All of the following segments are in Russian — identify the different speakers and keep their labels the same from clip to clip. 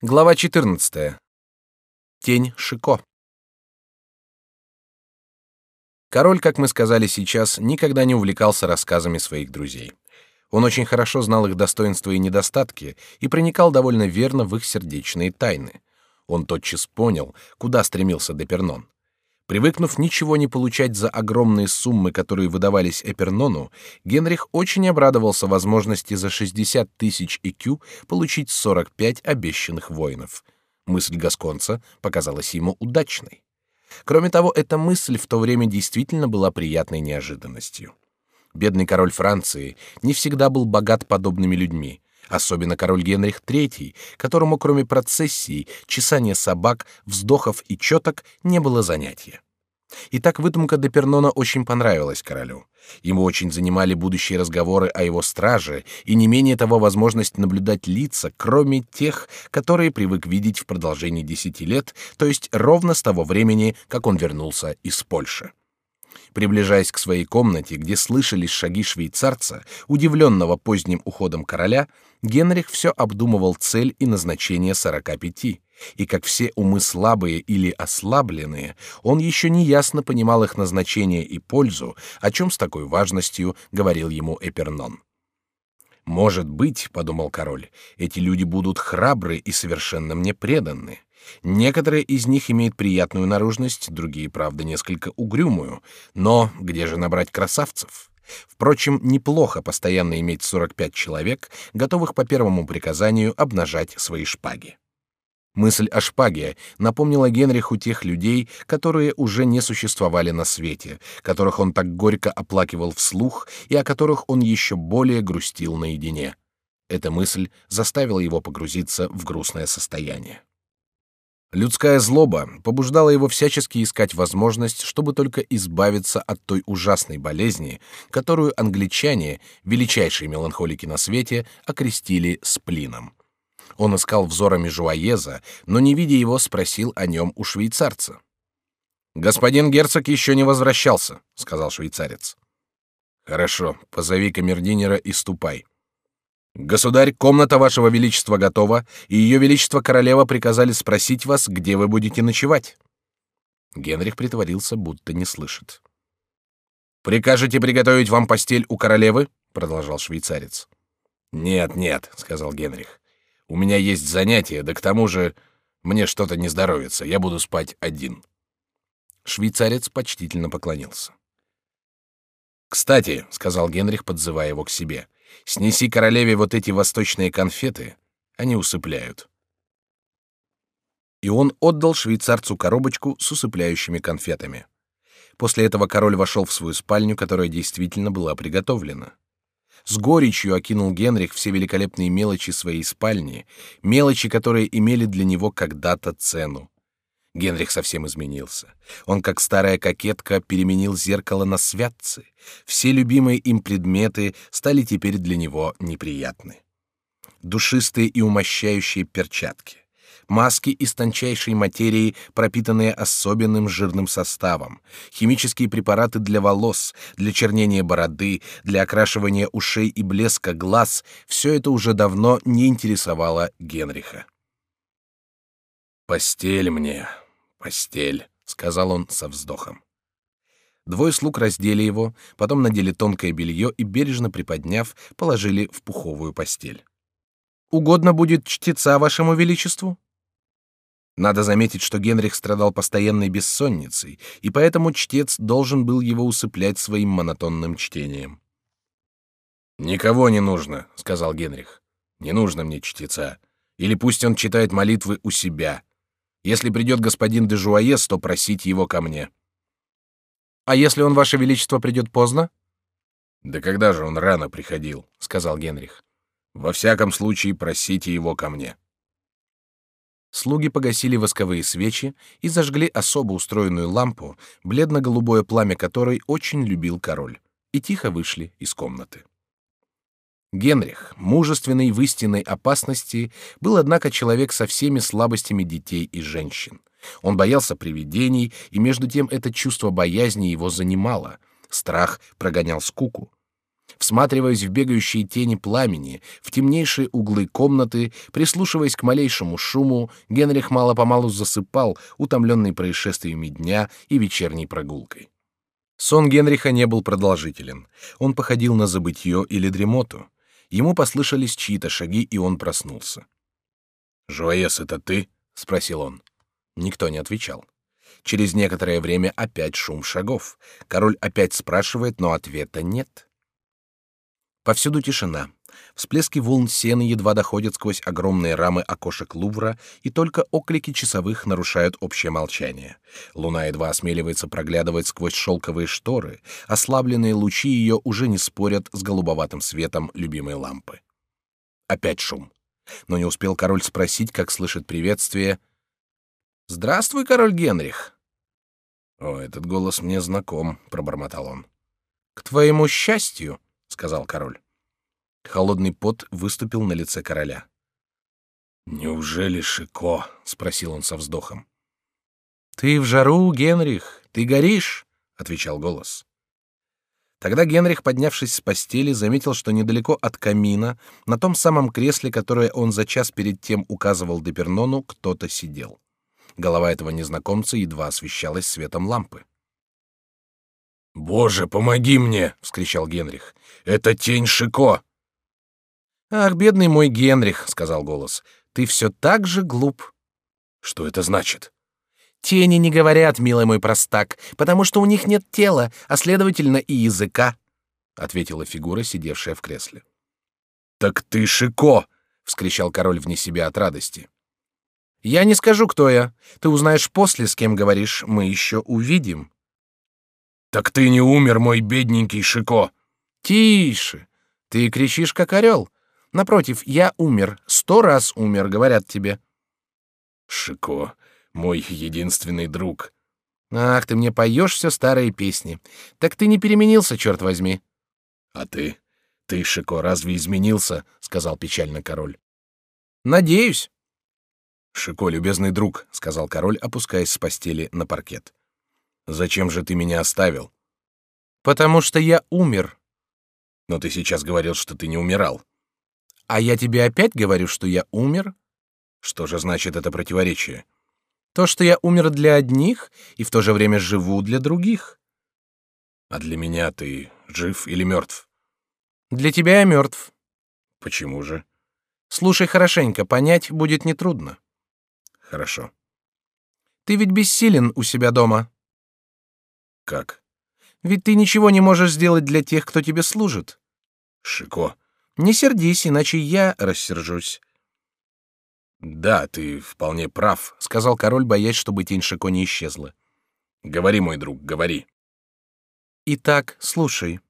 Speaker 1: Глава 14. Тень Шико. Король, как мы сказали сейчас, никогда не увлекался рассказами своих друзей. Он очень хорошо знал их достоинства и недостатки и проникал довольно верно в их сердечные тайны. Он тотчас понял, куда стремился Депернон. Привыкнув ничего не получать за огромные суммы, которые выдавались Эпернону, Генрих очень обрадовался возможности за 60 тысяч икю получить 45 обещанных воинов. Мысль гасконца показалась ему удачной. Кроме того, эта мысль в то время действительно была приятной неожиданностью. Бедный король Франции не всегда был богат подобными людьми, особенно король Генрих III, которому кроме процессий, чесания собак, вздохов и четок не было занятия. Итак, выдумка Депернона очень понравилась королю. Ему очень занимали будущие разговоры о его страже и не менее того возможность наблюдать лица, кроме тех, которые привык видеть в продолжении десяти лет, то есть ровно с того времени, как он вернулся из Польши. Приближаясь к своей комнате, где слышались шаги швейцарца, удивленного поздним уходом короля, Генрих все обдумывал цель и назначение сорока пяти, и как все умы слабые или ослабленные, он еще не ясно понимал их назначение и пользу, о чем с такой важностью говорил ему Эпернон. Может быть, подумал король, эти люди будут храбры и совершенно мне преданы. Некоторые из них имеют приятную наружность, другие, правда, несколько угрюмую. Но где же набрать красавцев? Впрочем, неплохо постоянно иметь 45 человек, готовых по первому приказанию обнажать свои шпаги. Мысль о шпаге напомнила Генриху тех людей, которые уже не существовали на свете, которых он так горько оплакивал вслух и о которых он еще более грустил наедине. Эта мысль заставила его погрузиться в грустное состояние. Людская злоба побуждала его всячески искать возможность, чтобы только избавиться от той ужасной болезни, которую англичане, величайшие меланхолики на свете, окрестили сплином. Он искал взорами Жуаеза, но не видя его, спросил о нем у швейцарца. Господин герцог еще не возвращался, сказал швейцарец. Хорошо, позови камердинера и ступай. Государь, комната вашего величества готова, и ее величество королева приказали спросить вас, где вы будете ночевать. Генрих притворился, будто не слышит. Прикажете приготовить вам постель у королевы? продолжал швейцарец. Нет, нет, сказал Генрих. У меня есть занятие, да к тому же мне что-то не здоровится. Я буду спать один. Швейцарец почтительно поклонился. Кстати, сказал Генрих, подзывая его к себе. Снеси королеве вот эти восточные конфеты, они усыпляют. И он отдал швейцарцу коробочку с усыпляющими конфетами. После этого король вошел в свою спальню, которая действительно была приготовлена. С горечью окинул Генрих все великолепные мелочи своей спальни, мелочи, которые имели для него когда-то цену. Генрих совсем изменился. Он, как старая кокетка, переменил зеркало на святцы. Все любимые им предметы стали теперь для него неприятны. Душистые и умощающие перчатки, маски из тончайшей материи, пропитанные особенным жирным составом, химические препараты для волос, для чернения бороды, для окрашивания ушей и блеска глаз — все это уже давно не интересовало Генриха. «Постель мне, постель», — сказал он со вздохом. Двое слуг раздели его, потом надели тонкое белье и, бережно приподняв, положили в пуховую постель. «Угодно будет чтеца вашему величеству?» Надо заметить, что Генрих страдал постоянной бессонницей, и поэтому чтец должен был его усыплять своим монотонным чтением. «Никого не нужно», — сказал Генрих. «Не нужно мне чтеца. Или пусть он читает молитвы у себя. Если придет господин де Жуаес, то просите его ко мне. А если он, ваше величество, придет поздно? Да когда же он рано приходил, сказал Генрих. Во всяком случае, просите его ко мне. Слуги погасили восковые свечи и зажгли особо устроенную лампу, бледно-голубое пламя которой очень любил король, и тихо вышли из комнаты. Генрих, мужественный в истинной опасности, был однако человек со всеми слабостями детей и женщин. Он боялся привидений, и между тем это чувство боязни его занимало. Страх прогонял скуку. Всматриваясь в бегающие тени пламени, в темнейшие углы комнаты, прислушиваясь к малейшему шуму, Генрих мало-помалу засыпал, утомленный происшествиями дня и вечерней прогулкой. Сон Генриха не был продолжителен. Он походил на забытье или дремоту. Ему послышались чьи-то шаги, и он проснулся. «Жуаес, это ты?» — спросил он. Никто не отвечал. Через некоторое время опять шум шагов. Король опять спрашивает, но ответа нет. Повсюду тишина. Всплески волн сена едва доходят сквозь огромные рамы окошек Лувра, и только оклики часовых нарушают общее молчание. Луна едва осмеливается проглядывать сквозь шелковые шторы, ослабленные лучи ее уже не спорят с голубоватым светом любимой лампы. Опять шум. Но не успел король спросить, как слышит приветствие. «Здравствуй, король Генрих!» «О, этот голос мне знаком», — пробормотал он. «К твоему счастью», — сказал король. Холодный пот выступил на лице короля. «Неужели Шико?» — спросил он со вздохом. «Ты в жару, Генрих, ты горишь», — отвечал голос. Тогда Генрих, поднявшись с постели, заметил, что недалеко от камина, на том самом кресле, которое он за час перед тем указывал Депернону, кто-то сидел. Голова этого незнакомца едва освещалась светом лампы. «Боже, помоги мне!» — вскричал Генрих. «Это тень Шико!» «Ах, бедный мой Генрих!» — сказал голос. «Ты все так же глуп». «Что это значит?» «Тени не говорят, милый мой простак, потому что у них нет тела, а, следовательно, и языка», — ответила фигура, сидевшая в кресле. «Так ты Шико!» — вскричал король вне себя от радости. «Я не скажу, кто я. Ты узнаешь после, с кем говоришь. Мы еще увидим». Так ты не умер, мой бедненький Шико. Тише. Ты кричишь как орел. Напротив, я умер, сто раз умер, говорят тебе. Шико, мой единственный друг. Ах, ты мне поешь все старые песни. Так ты не переменился, черт возьми. А ты, ты Шико, разве изменился? сказал печально король. Надеюсь. Шико, любезный друг, сказал король, опускаясь с постели на паркет. Зачем же ты меня оставил? Потому что я умер. Но ты сейчас говорил, что ты не умирал. А я тебе опять говорю, что я умер? Что же значит это противоречие? То, что я умер для одних и в то же время живу для других. А для меня ты жив или мертв? Для тебя я мертв. Почему же? Слушай хорошенько, понять будет нетрудно. Хорошо. Ты ведь бессилен у себя дома. Как? Ведь ты ничего не можешь сделать для тех, кто тебе служит. Шико, не сердись, иначе я рассержусь. Да, ты вполне прав, сказал король, боясь, чтобы тень Шико не исчезла. Говори, мой друг, говори. Итак, слушай.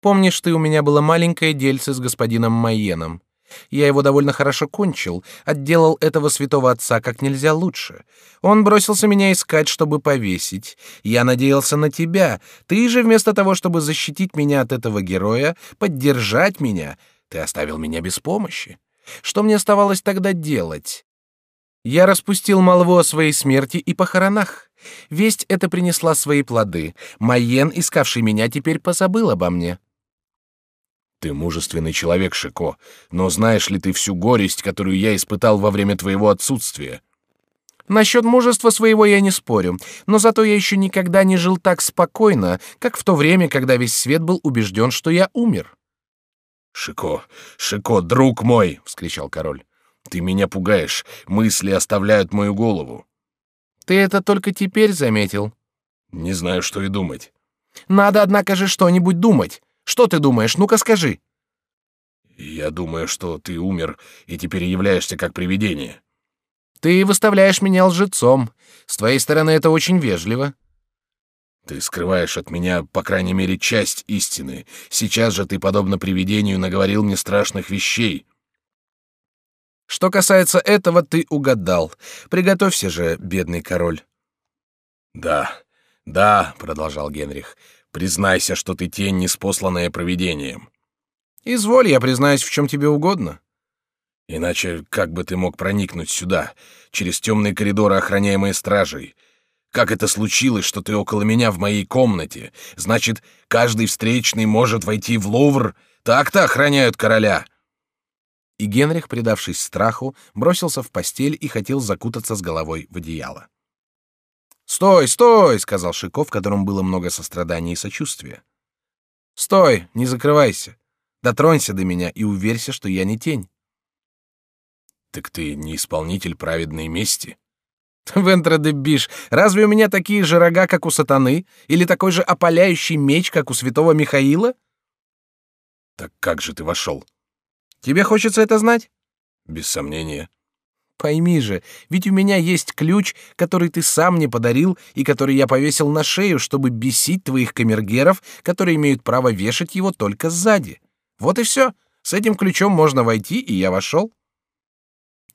Speaker 1: Помнишь, ты у меня было маленькое дельце с господином Майеном? Я его довольно хорошо кончил, отделал этого святого отца как нельзя лучше. Он бросился меня искать, чтобы повесить. Я надеялся на тебя. Ты же вместо того, чтобы защитить меня от этого героя, поддержать меня, ты оставил меня без помощи. Что мне оставалось тогда делать? Я распустил молву о своей смерти и похоронах. Весть эта принесла свои плоды. Майен, искавший меня, теперь позабыл обо мне. Ты мужественный человек, Шико, но знаешь ли ты всю горесть, которую я испытал во время твоего отсутствия? Насчет мужества своего я не спорю, но зато я еще никогда не жил так спокойно, как в то время, когда весь свет был убежден, что я умер. Шико, Шико, друг мой, вскричал король, ты меня пугаешь, мысли оставляют мою голову. Ты это только теперь заметил? Не знаю, что и думать. Надо, однако же, что-нибудь думать. Что ты думаешь? Ну-ка скажи. Я думаю, что ты умер и теперь являешься как привидение. Ты выставляешь меня лжецом. С твоей стороны это очень вежливо. Ты скрываешь от меня, по крайней мере, часть истины. Сейчас же ты, подобно привидению, наговорил мне страшных вещей. Что касается этого, ты угадал. Приготовься же, бедный король. Да, да, продолжал Генрих. Признайся, что ты тень, неспосланная провидением. Изволь, я признаюсь в чем тебе угодно. Иначе как бы ты мог проникнуть сюда, через темные коридоры, охраняемые стражей? Как это случилось, что ты около меня в моей комнате? Значит, каждый встречный может войти в Лувр? Так-то охраняют короля!» И Генрих, предавшись страху, бросился в постель и хотел закутаться с головой в одеяло. «Стой, стой!» — сказал Шико, в котором было много сострадания и сочувствия. «Стой, не закрывайся. Дотронься до меня и уверься, что я не тень». «Так ты не исполнитель праведной мести?» Вентра де Биш, разве у меня такие же рога, как у сатаны, или такой же опаляющий меч, как у святого Михаила? Так как же ты вошел? Тебе хочется это знать? Без сомнения. Пойми же, ведь у меня есть ключ, который ты сам мне подарил и который я повесил на шею, чтобы бесить твоих камергеров, которые имеют право вешать его только сзади. Вот и все. С этим ключом можно войти, и я вошел.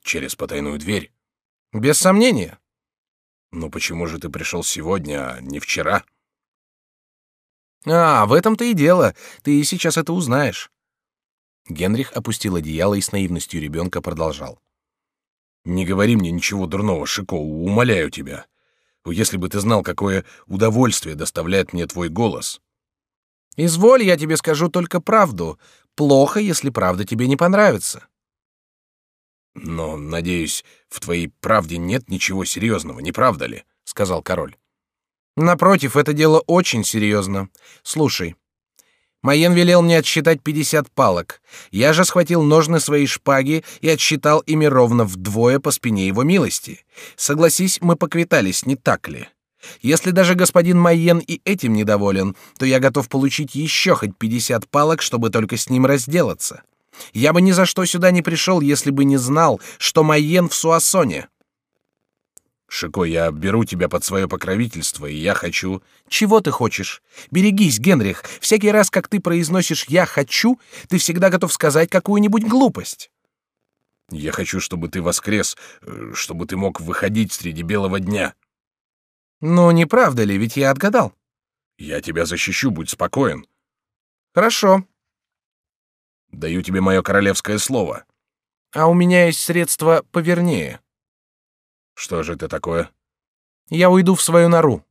Speaker 1: Через потайную дверь. Без сомнения. Но почему же ты пришел сегодня, а не вчера? А, в этом-то и дело. Ты сейчас это узнаешь. Генрих опустил одеяло и с наивностью ребенка продолжал. Не говори мне ничего дурного, Шико, умоляю тебя. Если бы ты знал, какое удовольствие доставляет мне твой голос. Изволь, я тебе скажу только правду. Плохо, если правда тебе не понравится. Но, надеюсь, в твоей правде нет ничего серьезного, не правда ли? сказал король. Напротив, это дело очень серьезно. Слушай. Майен велел мне отсчитать пятьдесят палок. Я же схватил ножны своей шпаги и отсчитал ими ровно вдвое по спине его милости. Согласись, мы поквитались, не так ли? Если даже господин Майен и этим недоволен, то я готов получить еще хоть пятьдесят палок, чтобы только с ним разделаться. Я бы ни за что сюда не пришел, если бы не знал, что Майен в Суассоне. Шико, я беру тебя под свое покровительство, и я хочу... Чего ты хочешь? Берегись, Генрих. Всякий раз, как ты произносишь «я хочу», ты всегда готов сказать какую-нибудь глупость. Я хочу, чтобы ты воскрес, э, чтобы ты мог выходить среди белого дня. Ну, не правда ли, ведь я отгадал. Я тебя защищу, будь спокоен. Хорошо. Даю тебе мое королевское слово. А у меня есть средства повернее. Что же это такое? Я уйду в свою нору.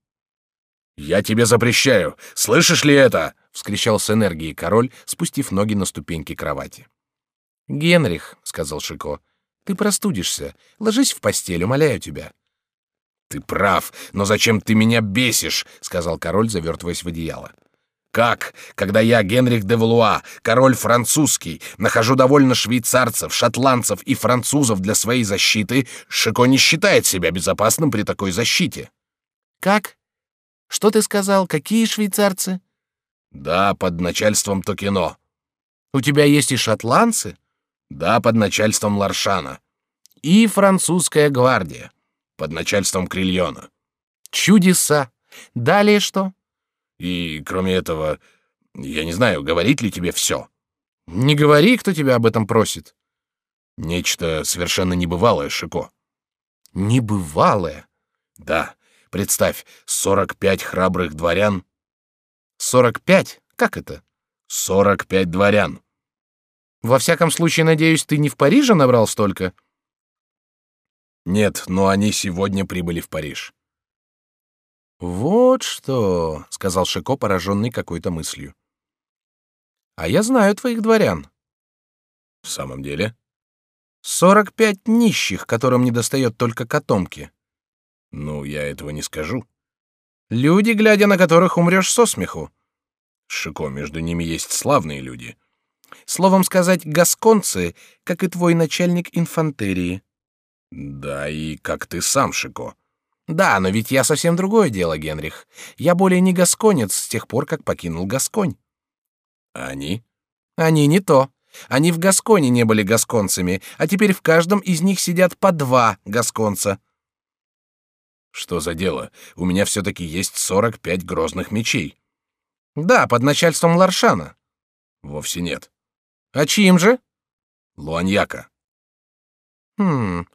Speaker 1: Я тебе запрещаю. Слышишь ли это? вскричал с энергией король, спустив ноги на ступеньки кровати. Генрих, сказал Шико, ты простудишься. Ложись в постель, умоляю тебя. Ты прав, но зачем ты меня бесишь? сказал король, завертываясь в одеяло. Как, когда я, Генрих де Валуа, король французский, нахожу довольно швейцарцев, шотландцев и французов для своей защиты, Шико не считает себя безопасным при такой защите. Как? Что ты сказал? Какие швейцарцы? Да, под начальством Токино. У тебя есть и шотландцы? Да, под начальством Ларшана. И французская гвардия под начальством Крильона. Чудеса. Далее что? И, кроме этого, я не знаю, говорить ли тебе все. Не говори, кто тебя об этом просит. Нечто совершенно небывалое, Шико. Небывалое? Да. Представь, сорок пять храбрых дворян. Сорок пять? Как это? Сорок пять дворян. Во всяком случае, надеюсь, ты не в Париже набрал столько? Нет, но они сегодня прибыли в Париж. Вот что, сказал Шико, пораженный какой-то мыслью. А я знаю твоих дворян. В самом деле? Сорок пять нищих, которым недостает только котомки. Ну, я этого не скажу. Люди, глядя на которых умрешь со смеху. Шико, между ними есть славные люди. Словом сказать, гасконцы, как и твой начальник инфантерии. Да, и как ты сам, Шико. Да, но ведь я совсем другое дело, Генрих. Я более не гасконец с тех пор, как покинул Гасконь. Они? Они не то. Они в Гасконе не были гасконцами, а теперь в каждом из них сидят по два гасконца. Что за дело? У меня все-таки есть сорок пять грозных мечей. Да, под начальством Ларшана. Вовсе нет. А чьим же? Луаньяка. Хм.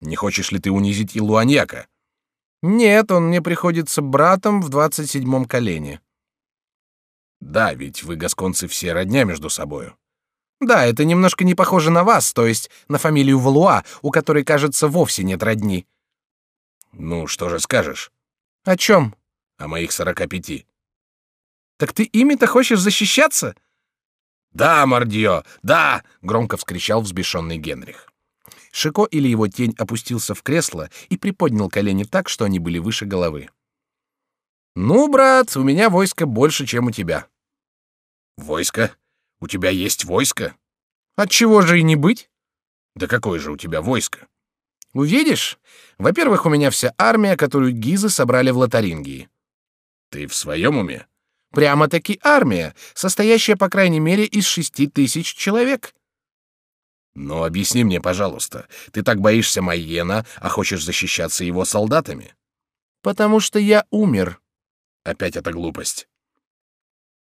Speaker 1: Не хочешь ли ты унизить и Луаньяка? Нет, он мне приходится братом в двадцать седьмом колене. Да, ведь вы гасконцы все родня между собою. Да, это немножко не похоже на вас, то есть на фамилию Валуа, у которой, кажется, вовсе нет родни. Ну, что же скажешь?
Speaker 2: О чем?
Speaker 1: О моих сорока пяти.
Speaker 2: Так ты ими-то хочешь защищаться?
Speaker 1: Да, мордье, да! Громко вскричал взбешенный Генрих.
Speaker 2: Шико или его тень опустился в кресло и приподнял колени так, что они были выше головы. Ну, брат, у меня войско больше, чем у тебя.
Speaker 1: Войско? У тебя есть войско?
Speaker 2: От чего же и не быть?
Speaker 1: Да какое же у тебя войско?
Speaker 2: Увидишь? Во-первых, у меня вся армия, которую гизы собрали в Лотарингии.
Speaker 1: Ты в своем уме?
Speaker 2: Прямо-таки армия, состоящая, по крайней мере, из шести тысяч человек.
Speaker 1: Но объясни мне, пожалуйста, ты так боишься Майена, а хочешь защищаться его солдатами?
Speaker 2: Потому что я умер.
Speaker 1: Опять эта глупость.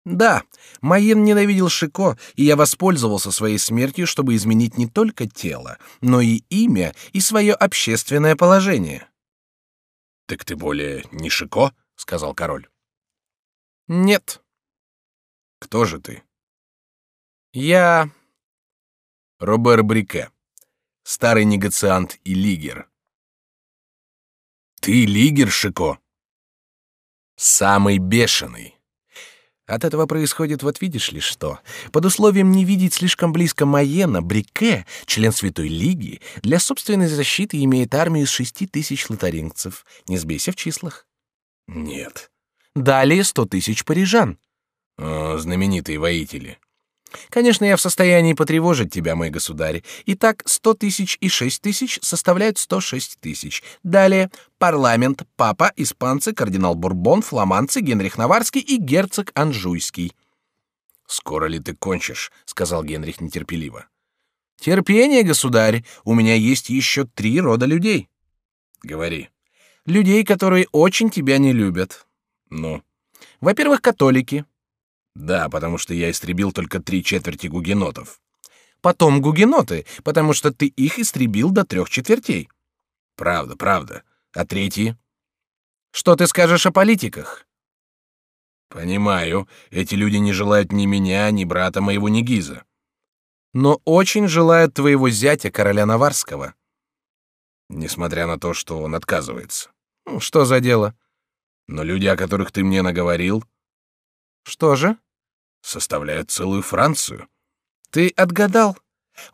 Speaker 2: Да, Майен ненавидел Шико, и я воспользовался своей смертью, чтобы изменить не только тело, но и имя и свое общественное положение.
Speaker 1: Так ты более не Шико, сказал король.
Speaker 2: Нет.
Speaker 1: Кто же ты?
Speaker 2: Я
Speaker 1: Робер Брике, старый негациант и лигер. Ты лигер, Шико? Самый бешеный.
Speaker 2: От этого происходит вот видишь ли что. Под условием не видеть слишком близко Майена, Брике, член Святой Лиги, для собственной защиты имеет армию из шести тысяч лотарингцев. Не сбейся в числах.
Speaker 1: Нет.
Speaker 2: Далее сто тысяч парижан.
Speaker 1: О, знаменитые воители.
Speaker 2: Конечно, я в состоянии потревожить тебя, мой государь. Итак, сто тысяч и шесть тысяч составляют сто шесть тысяч. Далее парламент, папа, испанцы, кардинал Бурбон, фламандцы, Генрих Наварский и герцог Анжуйский.
Speaker 1: Скоро ли ты кончишь? сказал Генрих нетерпеливо.
Speaker 2: Терпение, государь. У меня есть еще три рода людей.
Speaker 1: Говори.
Speaker 2: Людей, которые очень тебя не любят.
Speaker 1: Ну.
Speaker 2: Во-первых, католики.
Speaker 1: Да, потому что я истребил только три четверти гугенотов.
Speaker 2: Потом гугеноты, потому что ты их истребил до трех четвертей.
Speaker 1: Правда, правда. А третьи?
Speaker 2: Что ты скажешь о политиках?
Speaker 1: Понимаю, эти люди не желают ни меня, ни брата моего, ни Гиза.
Speaker 2: Но очень желают твоего зятя, короля Наварского.
Speaker 1: Несмотря на то, что он отказывается.
Speaker 2: Ну, что за дело?
Speaker 1: Но люди, о которых ты мне наговорил...
Speaker 2: Что же?
Speaker 1: Составляют целую Францию.
Speaker 2: Ты отгадал.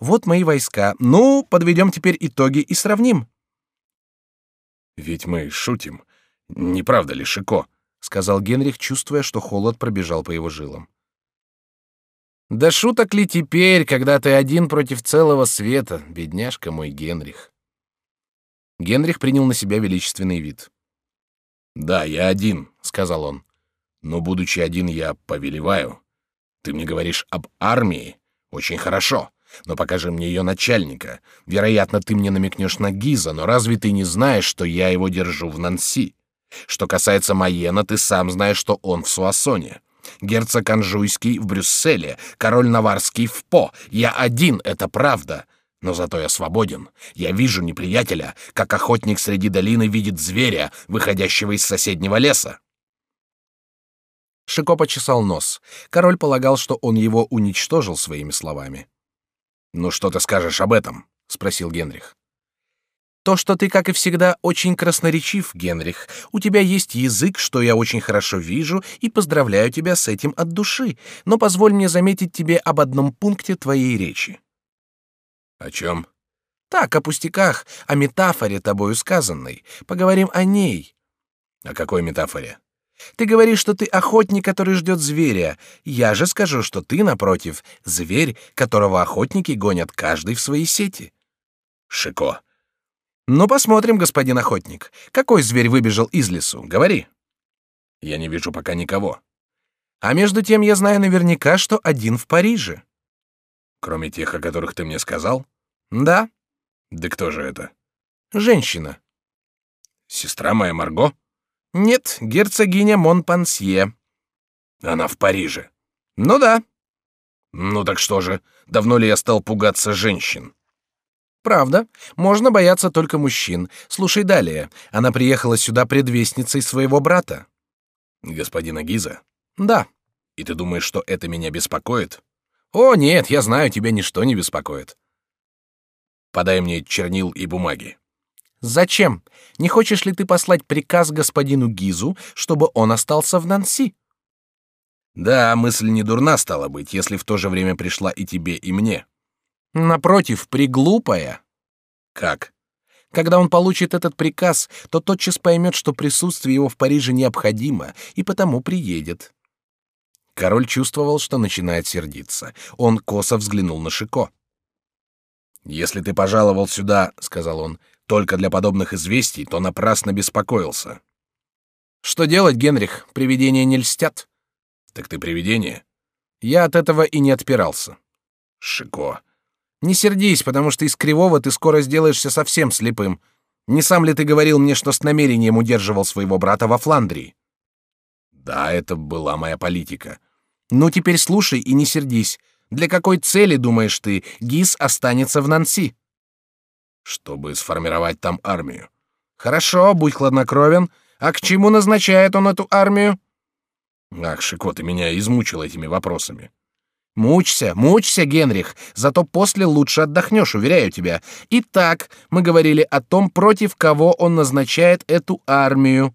Speaker 2: Вот мои войска. Ну, подведем теперь итоги и сравним.
Speaker 1: Ведь мы шутим, не правда ли, Шико? сказал Генрих, чувствуя, что холод пробежал по его жилам.
Speaker 2: Да шуток ли теперь, когда ты один против целого света, бедняжка мой Генрих?
Speaker 1: Генрих принял на себя величественный вид. Да, я один, сказал он. Но будучи один, я повелеваю. Ты мне говоришь об армии? Очень хорошо. Но покажи мне ее начальника. Вероятно, ты мне намекнешь на Гиза, но разве ты не знаешь, что я его держу в Нанси? Что касается Майена, ты сам знаешь, что он в Суассоне. Герцог Анжуйский в Брюсселе, король Наварский в По. Я один, это правда. Но зато я свободен. Я вижу неприятеля, как охотник среди долины видит зверя, выходящего из соседнего леса.
Speaker 2: Шико почесал нос. Король полагал, что он его уничтожил своими словами.
Speaker 1: «Ну что ты скажешь об этом?» — спросил Генрих.
Speaker 2: «То, что ты, как и всегда, очень красноречив, Генрих. У тебя есть язык, что я очень хорошо вижу, и поздравляю тебя с этим от души. Но позволь мне заметить тебе об одном пункте твоей речи».
Speaker 1: «О чем?»
Speaker 2: «Так, о пустяках, о метафоре тобою сказанной. Поговорим о ней».
Speaker 1: «О какой метафоре?»
Speaker 2: Ты говоришь, что ты охотник, который ждет зверя. Я же скажу, что ты, напротив, зверь, которого охотники гонят каждый в свои сети.
Speaker 1: Шико.
Speaker 2: Ну, посмотрим, господин охотник. Какой зверь выбежал из лесу? Говори.
Speaker 1: Я не вижу пока никого.
Speaker 2: А между тем я знаю наверняка, что один в Париже.
Speaker 1: Кроме тех, о которых ты мне сказал?
Speaker 2: Да.
Speaker 1: Да кто же это?
Speaker 2: Женщина.
Speaker 1: Сестра моя Марго?
Speaker 2: Нет, герцогиня Монпансье.
Speaker 1: Она в Париже.
Speaker 2: Ну да.
Speaker 1: Ну так что же, давно ли я стал пугаться женщин?
Speaker 2: Правда. Можно бояться только мужчин. Слушай далее. Она приехала сюда предвестницей своего брата.
Speaker 1: Господина Гиза?
Speaker 2: Да.
Speaker 1: И ты думаешь, что это меня беспокоит?
Speaker 2: О, нет, я знаю, тебя ничто не беспокоит.
Speaker 1: Подай мне чернил и бумаги.
Speaker 2: Зачем? Не хочешь ли ты послать приказ господину Гизу, чтобы он остался в Нанси?
Speaker 1: Да, мысль не дурна стала быть, если в то же время пришла и тебе, и мне.
Speaker 2: Напротив, приглупая.
Speaker 1: Как?
Speaker 2: Когда он получит этот приказ, то тотчас поймет, что присутствие его в Париже необходимо, и потому приедет.
Speaker 1: Король чувствовал, что начинает сердиться. Он косо взглянул на Шико. «Если ты пожаловал сюда, — сказал он, — только для подобных известий, то напрасно беспокоился».
Speaker 2: «Что делать, Генрих? Привидения не льстят».
Speaker 1: «Так ты привидение?»
Speaker 2: «Я от этого и не отпирался».
Speaker 1: «Шико,
Speaker 2: не сердись, потому что из кривого ты скоро сделаешься совсем слепым. Не сам ли ты говорил мне, что с намерением удерживал своего брата во Фландрии?
Speaker 1: Да, это была моя политика.
Speaker 2: Ну теперь слушай и не сердись. Для какой цели, думаешь ты, Гис останется в Нанси?
Speaker 1: Чтобы сформировать там армию.
Speaker 2: Хорошо, будь хладнокровен. А к чему назначает он эту армию?
Speaker 1: Ах, Шико, ты меня измучил этими вопросами.
Speaker 2: Мучься, мучься, Генрих, зато после лучше отдохнешь, уверяю тебя. Итак, мы говорили о том, против кого он назначает эту армию.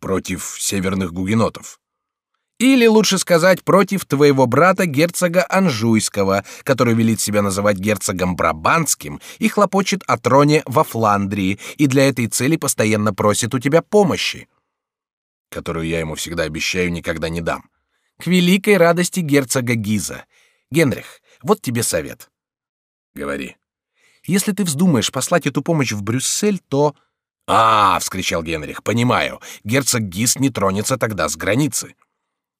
Speaker 1: Против северных гугенотов.
Speaker 2: Или лучше сказать, против твоего брата герцога Анжуйского, который велит себя называть герцогом Брабанским и хлопочет о троне во Фландрии, и для этой цели постоянно просит у тебя помощи,
Speaker 1: которую я ему всегда обещаю никогда не дам
Speaker 2: к великой радости герцога Гиза. Генрих, вот тебе совет.
Speaker 1: Говори.
Speaker 2: Если ты вздумаешь послать эту помощь в Брюссель, то...
Speaker 1: А, вскричал Генрих, понимаю. Герцог Гиз не тронется тогда с границы.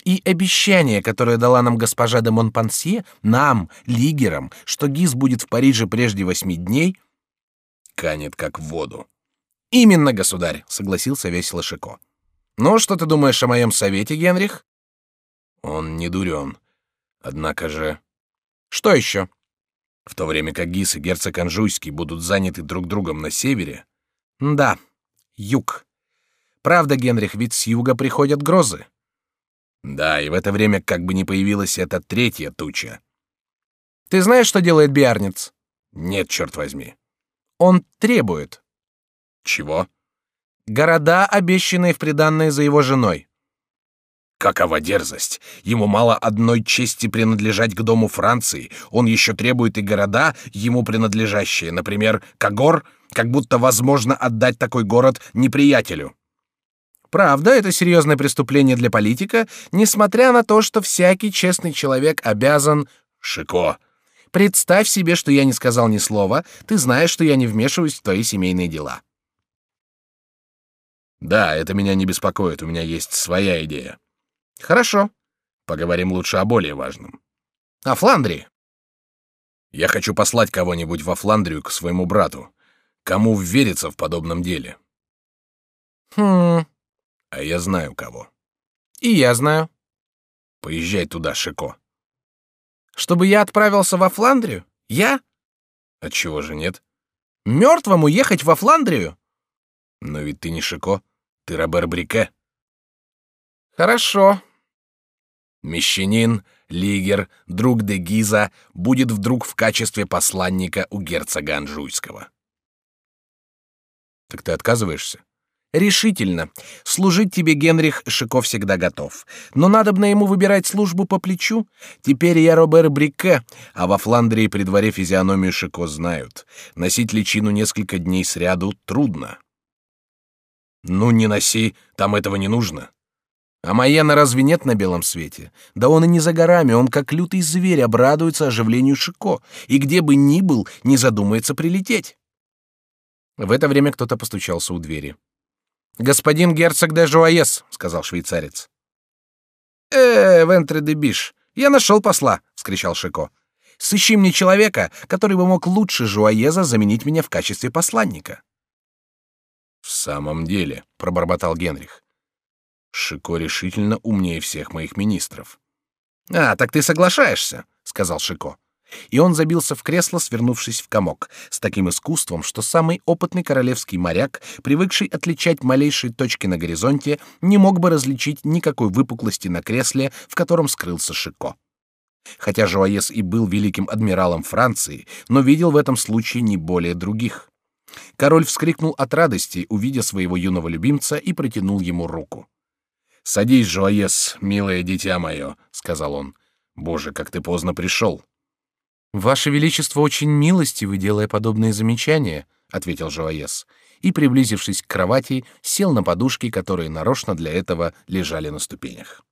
Speaker 2: И обещание, которое дала нам госпожа де Монпансье, нам, лигерам, что Гиз будет в Париже прежде восьми дней,
Speaker 1: канет как в воду.
Speaker 2: Именно, государь, согласился весело Шико. Ну, что ты думаешь о моем совете, Генрих?
Speaker 1: Он не дурен. Однако же...
Speaker 2: Что еще?
Speaker 1: В то время как Гис и герцог Анжуйский будут заняты друг другом на севере...
Speaker 2: Да, юг. Правда, Генрих, ведь с юга приходят грозы.
Speaker 1: Да, и в это время как бы не появилась эта третья туча.
Speaker 2: Ты знаешь, что делает Биарниц?
Speaker 1: Нет, черт возьми.
Speaker 2: Он требует.
Speaker 1: Чего?
Speaker 2: Города, обещанные в приданное за его женой.
Speaker 1: Какова дерзость! Ему мало одной чести принадлежать к дому Франции, он еще требует и города, ему принадлежащие, например, Кагор, как будто возможно отдать такой город неприятелю.
Speaker 2: Правда, это серьезное преступление для политика, несмотря на то, что всякий честный человек обязан...
Speaker 1: Шико.
Speaker 2: Представь себе, что я не сказал ни слова, ты знаешь, что я не вмешиваюсь в твои семейные дела.
Speaker 1: Да, это меня не беспокоит, у меня есть своя идея.
Speaker 2: Хорошо.
Speaker 1: Поговорим лучше о более важном.
Speaker 2: О Фландрии.
Speaker 1: Я хочу послать кого-нибудь во Фландрию к своему брату. Кому верится в подобном деле?
Speaker 2: Хм.
Speaker 1: А я знаю кого.
Speaker 2: И я знаю.
Speaker 1: Поезжай туда, Шико.
Speaker 2: Чтобы я отправился во Фландрию? Я?
Speaker 1: Отчего же нет?
Speaker 2: Мертвому ехать во Фландрию?
Speaker 1: Но ведь ты не Шико, ты Робер Брике.
Speaker 2: Хорошо.
Speaker 1: Мещанин, лигер, друг де Гиза будет вдруг в качестве посланника у герцога Анжуйского.
Speaker 2: Так ты отказываешься? Решительно. Служить тебе, Генрих, Шико всегда готов. Но надо бы на ему выбирать службу по плечу. Теперь я Робер Брике, а во Фландрии при дворе физиономию Шико знают. Носить личину несколько дней сряду трудно.
Speaker 1: Ну, не носи, там этого не нужно.
Speaker 2: А Майена разве нет на белом свете? Да он и не за горами, он как лютый зверь обрадуется оживлению Шико, и где бы ни был, не задумается прилететь. В это время кто-то постучался у двери. «Господин герцог де Жуаес», — сказал швейцарец. «Э, Вентре де Биш, я нашел посла», — вскричал Шико. «Сыщи мне человека, который бы мог лучше Жуаеза заменить меня в качестве посланника».
Speaker 1: «В самом деле», — пробормотал Генрих, Шико решительно умнее всех моих министров.
Speaker 2: А, так ты соглашаешься, сказал Шико. И он забился в кресло, свернувшись в комок, с таким искусством, что самый опытный королевский моряк, привыкший отличать малейшие точки на горизонте, не мог бы различить никакой выпуклости на кресле, в котором скрылся Шико. Хотя Жуаес и был великим адмиралом Франции, но видел в этом случае не более других.
Speaker 1: Король вскрикнул от радости, увидя своего юного любимца, и протянул ему руку. «Садись, Жуаес, милое дитя мое», — сказал он. «Боже, как ты поздно пришел!»
Speaker 2: «Ваше Величество очень милостивы, делая подобные замечания», — ответил Жуаес, и, приблизившись к кровати, сел на подушки, которые нарочно для этого лежали на ступенях.